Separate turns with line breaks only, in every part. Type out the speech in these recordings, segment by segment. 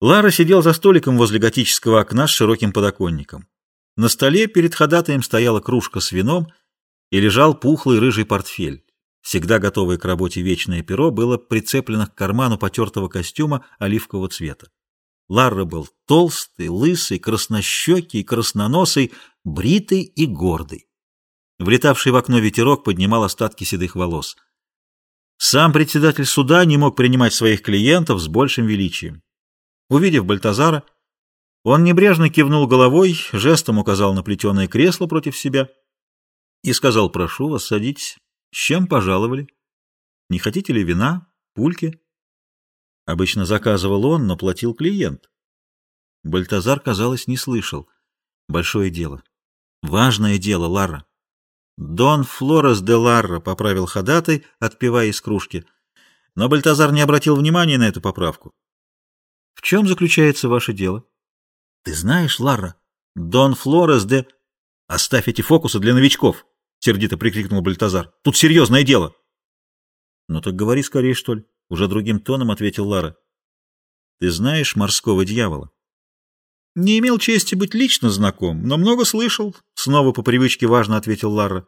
Лара сидел за столиком возле готического окна с широким подоконником. На столе перед ходатаем стояла кружка с вином и лежал пухлый рыжий портфель. Всегда готовое к работе вечное перо было прицеплено к карману потертого костюма оливкового цвета. Ларра был толстый, лысый, краснощекий, красноносый, бритый и гордый. Влетавший в окно ветерок поднимал остатки седых волос. Сам председатель суда не мог принимать своих клиентов с большим величием. Увидев Бальтазара, он небрежно кивнул головой, жестом указал на плетеное кресло против себя и сказал, прошу вас, садитесь. С чем пожаловали? Не хотите ли вина, пульки? Обычно заказывал он, но платил клиент. Бальтазар, казалось, не слышал. Большое дело. Важное дело, Лара. Дон Флорес де Ларра поправил ходатай, отпивая из кружки. Но Бальтазар не обратил внимания на эту поправку. В чем заключается ваше дело? Ты знаешь, Ларра, Дон Флорес де... Оставь эти фокусы для новичков, сердито прикрикнул Бальтазар. Тут серьезное дело. Ну так говори скорее, что ли, уже другим тоном ответил Лара. Ты знаешь морского дьявола? Не имел чести быть лично знаком, но много слышал. Снова по привычке важно ответил Ларра.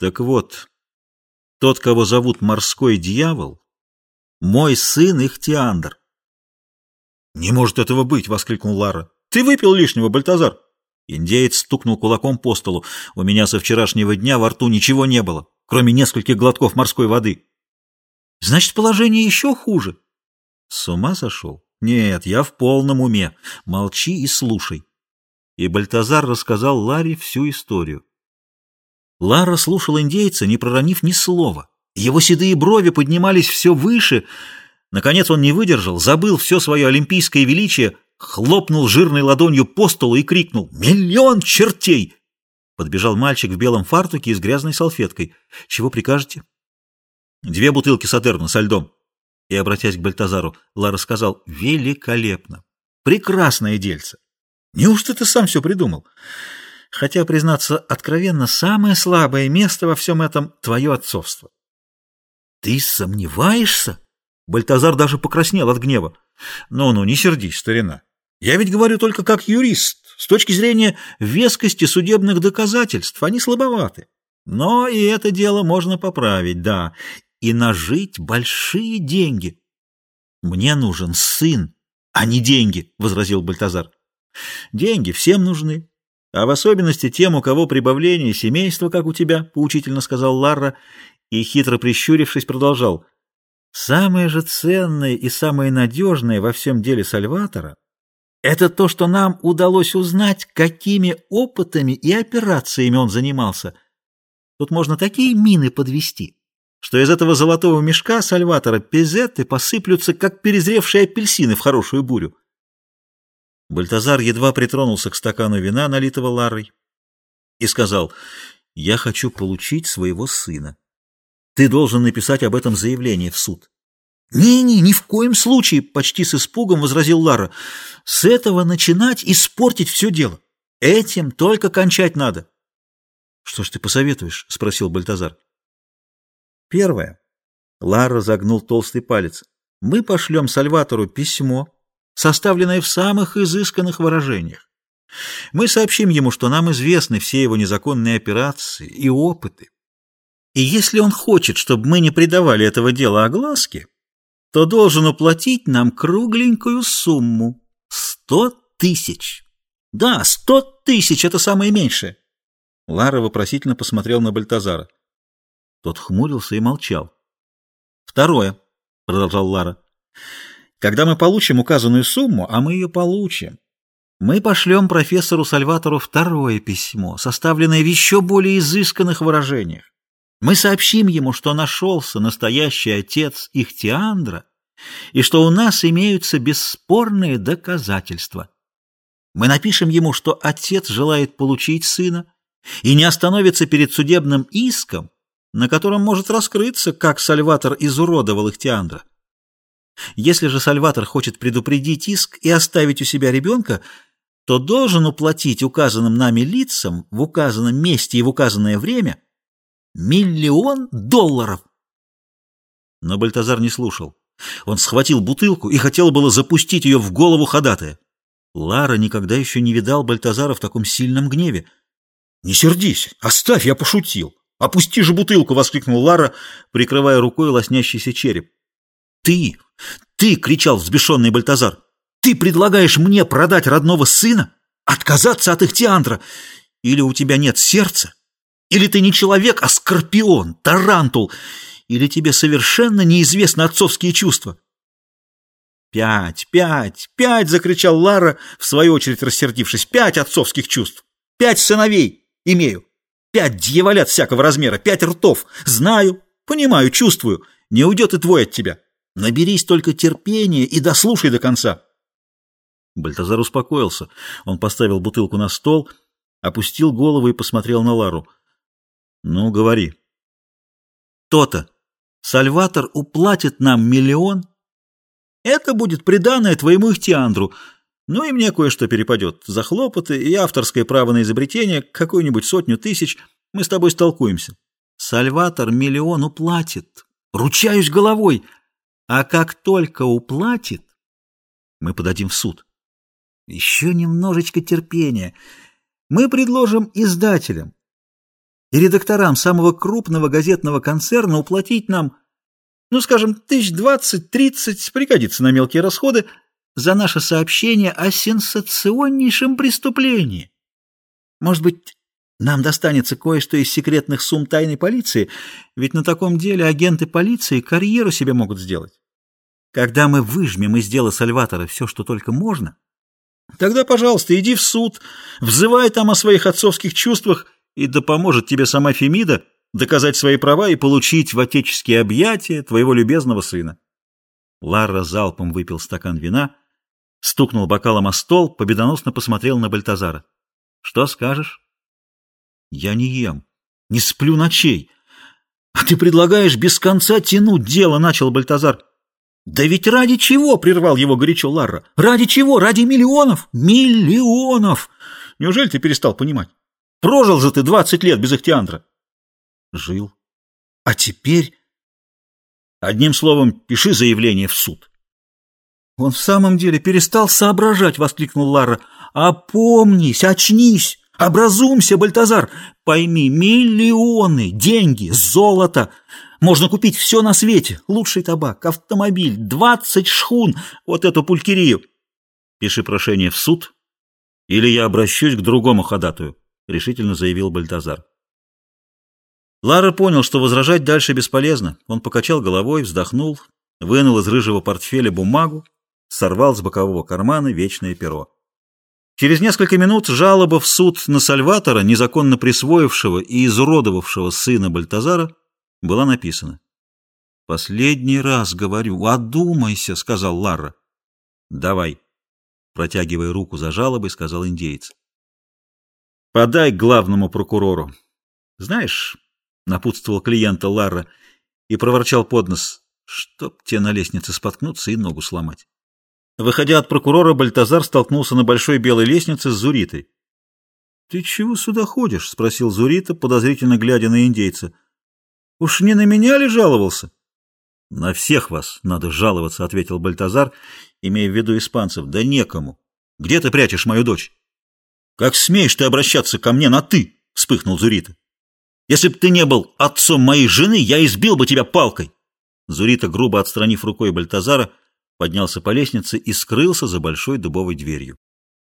Так вот, тот, кого зовут морской дьявол, мой сын Ихтиандр. Не может этого быть, воскликнул Ларра. Ты выпил лишнего, Бальтазар. Индеец стукнул кулаком по столу. У меня со вчерашнего дня во рту ничего не было, кроме нескольких глотков морской воды. Значит, положение еще хуже. С ума сошел? Нет, я в полном уме. Молчи и слушай. И Бальтазар рассказал Ларе всю историю. Лара слушал индейца, не проронив ни слова. Его седые брови поднимались все выше. Наконец он не выдержал, забыл все свое олимпийское величие, хлопнул жирной ладонью по столу и крикнул «Миллион чертей!» Подбежал мальчик в белом фартуке и с грязной салфеткой. «Чего прикажете?» «Две бутылки сатерна со льдом». И, обратясь к Бальтазару, Лара сказал, «Великолепно! Прекрасное дельце! Неужто ты сам все придумал?» Хотя, признаться откровенно, самое слабое место во всем этом — твое отцовство. «Ты сомневаешься?» Бальтазар даже покраснел от гнева. «Ну-ну, не сердись, старина. Я ведь говорю только как юрист. С точки зрения вескости судебных доказательств они слабоваты. Но и это дело можно поправить, да и нажить большие деньги. Мне нужен сын, а не деньги, возразил Бальтазар. Деньги всем нужны, а в особенности тем, у кого прибавление семейства, как у тебя, поучительно сказал Ларра, и, хитро прищурившись, продолжал. Самое же ценное и самое надежное во всем деле Сальватора — это то, что нам удалось узнать, какими опытами и операциями он занимался. Тут можно такие мины подвести что из этого золотого мешка Сальватора пезеты посыплются, как перезревшие апельсины в хорошую бурю. Бальтазар едва притронулся к стакану вина, налитого Ларой, и сказал, «Я хочу получить своего сына. Ты должен написать об этом заявление в суд». «Не-не, ни в коем случае!» — почти с испугом возразил Лара. «С этого начинать испортить все дело. Этим только кончать надо». «Что ж ты посоветуешь?» — спросил Бальтазар. Первое. Лара загнул толстый палец. Мы пошлем Сальватору письмо, составленное в самых изысканных выражениях. Мы сообщим ему, что нам известны все его незаконные операции и опыты. И если он хочет, чтобы мы не придавали этого дела огласке, то должен уплатить нам кругленькую сумму — сто тысяч. Да, сто тысяч — это самое меньшее. Лара вопросительно посмотрел на Бальтазара. Тот хмурился и молчал. «Второе», — продолжал Лара, — «когда мы получим указанную сумму, а мы ее получим, мы пошлем профессору Сальватору второе письмо, составленное в еще более изысканных выражениях. Мы сообщим ему, что нашелся настоящий отец Ихтиандра и что у нас имеются бесспорные доказательства. Мы напишем ему, что отец желает получить сына и не остановится перед судебным иском, на котором может раскрыться, как Сальватор изуродовал Ихтиандра. Если же Сальватор хочет предупредить иск и оставить у себя ребенка, то должен уплатить указанным нами лицам в указанном месте и в указанное время миллион долларов. Но Бальтазар не слушал. Он схватил бутылку и хотел было запустить ее в голову ходатая. Лара никогда еще не видал Бальтазара в таком сильном гневе. «Не сердись! Оставь, я пошутил! Опусти же бутылку!» — воскликнул Лара, прикрывая рукой лоснящийся череп. «Ты! Ты!» — кричал взбешенный Бальтазар. «Ты предлагаешь мне продать родного сына? Отказаться от их Ихтиандра? Или у тебя нет сердца? Или ты не человек, а скорпион, тарантул? Или тебе совершенно неизвестны отцовские чувства?» «Пять, пять, пять!» — закричал Лара, в свою очередь рассердившись. «Пять отцовских чувств! Пять сыновей имею! Пять дьяволят всякого размера, пять ртов! Знаю, понимаю, чувствую. Не уйдет и твой от тебя. Наберись только терпения и дослушай до конца!» Бальтазар успокоился. Он поставил бутылку на стол, опустил голову и посмотрел на Лару. «Ну, говори». «То-то! Сальватор уплатит нам миллион?» Это будет приданное твоему ихтиандру. Ну и мне кое-что перепадет. За хлопоты и авторское право на изобретение какую-нибудь сотню тысяч. Мы с тобой столкуемся. Сальватор миллион уплатит. Ручаюсь головой. А как только уплатит, мы подадим в суд. Еще немножечко терпения. Мы предложим издателям и редакторам самого крупного газетного концерна уплатить нам ну, скажем, тысяч двадцать-тридцать пригодится на мелкие расходы за наше сообщение о сенсационнейшем преступлении. Может быть, нам достанется кое-что из секретных сумм тайной полиции, ведь на таком деле агенты полиции карьеру себе могут сделать. Когда мы выжмем из дела Сальватора все, что только можно, тогда, пожалуйста, иди в суд, взывай там о своих отцовских чувствах, и да поможет тебе сама Фемида, доказать свои права и получить в отеческие объятия твоего любезного сына. Ларра залпом выпил стакан вина, стукнул бокалом о стол, победоносно посмотрел на Бальтазара. — Что скажешь? — Я не ем, не сплю ночей. — А ты предлагаешь без конца тянуть дело, — начал Бальтазар. — Да ведь ради чего, — прервал его горячо Ларра, — ради чего? Ради миллионов? Миллионов! Неужели ты перестал понимать? Прожил же ты двадцать лет без Ихтиандра. Жил. А теперь... Одним словом, пиши заявление в суд. Он в самом деле перестал соображать, воскликнул Лара. Опомнись, очнись, образумся, Бальтазар. Пойми, миллионы, деньги, золото. Можно купить все на свете. Лучший табак, автомобиль, двадцать шхун. Вот эту пулькирию. Пиши прошение в суд, или я обращусь к другому ходатую, решительно заявил Бальтазар. Лара понял, что возражать дальше бесполезно. Он покачал головой, вздохнул, вынул из рыжего портфеля бумагу, сорвал с бокового кармана вечное перо. Через несколько минут жалоба в суд на Сальватора, незаконно присвоившего и изуродовавшего сына Бальтазара, была написана. «Последний раз говорю, одумайся», — сказал Ларра. «Давай», — протягивая руку за жалобой, сказал индеец. «Подай главному прокурору. Знаешь, — напутствовал клиента Ларра и проворчал под нос, чтоб те на лестнице споткнуться и ногу сломать. Выходя от прокурора, Бальтазар столкнулся на большой белой лестнице с Зуритой. — Ты чего сюда ходишь? — спросил Зурита, подозрительно глядя на индейца. — Уж не на меня ли жаловался? — На всех вас надо жаловаться, — ответил Бальтазар, имея в виду испанцев. — Да некому. Где ты прячешь мою дочь? — Как смеешь ты обращаться ко мне на «ты»? — вспыхнул Зурита. Если б ты не был отцом моей жены, я избил бы тебя палкой. Зурита, грубо отстранив рукой Бальтазара, поднялся по лестнице и скрылся за большой дубовой дверью.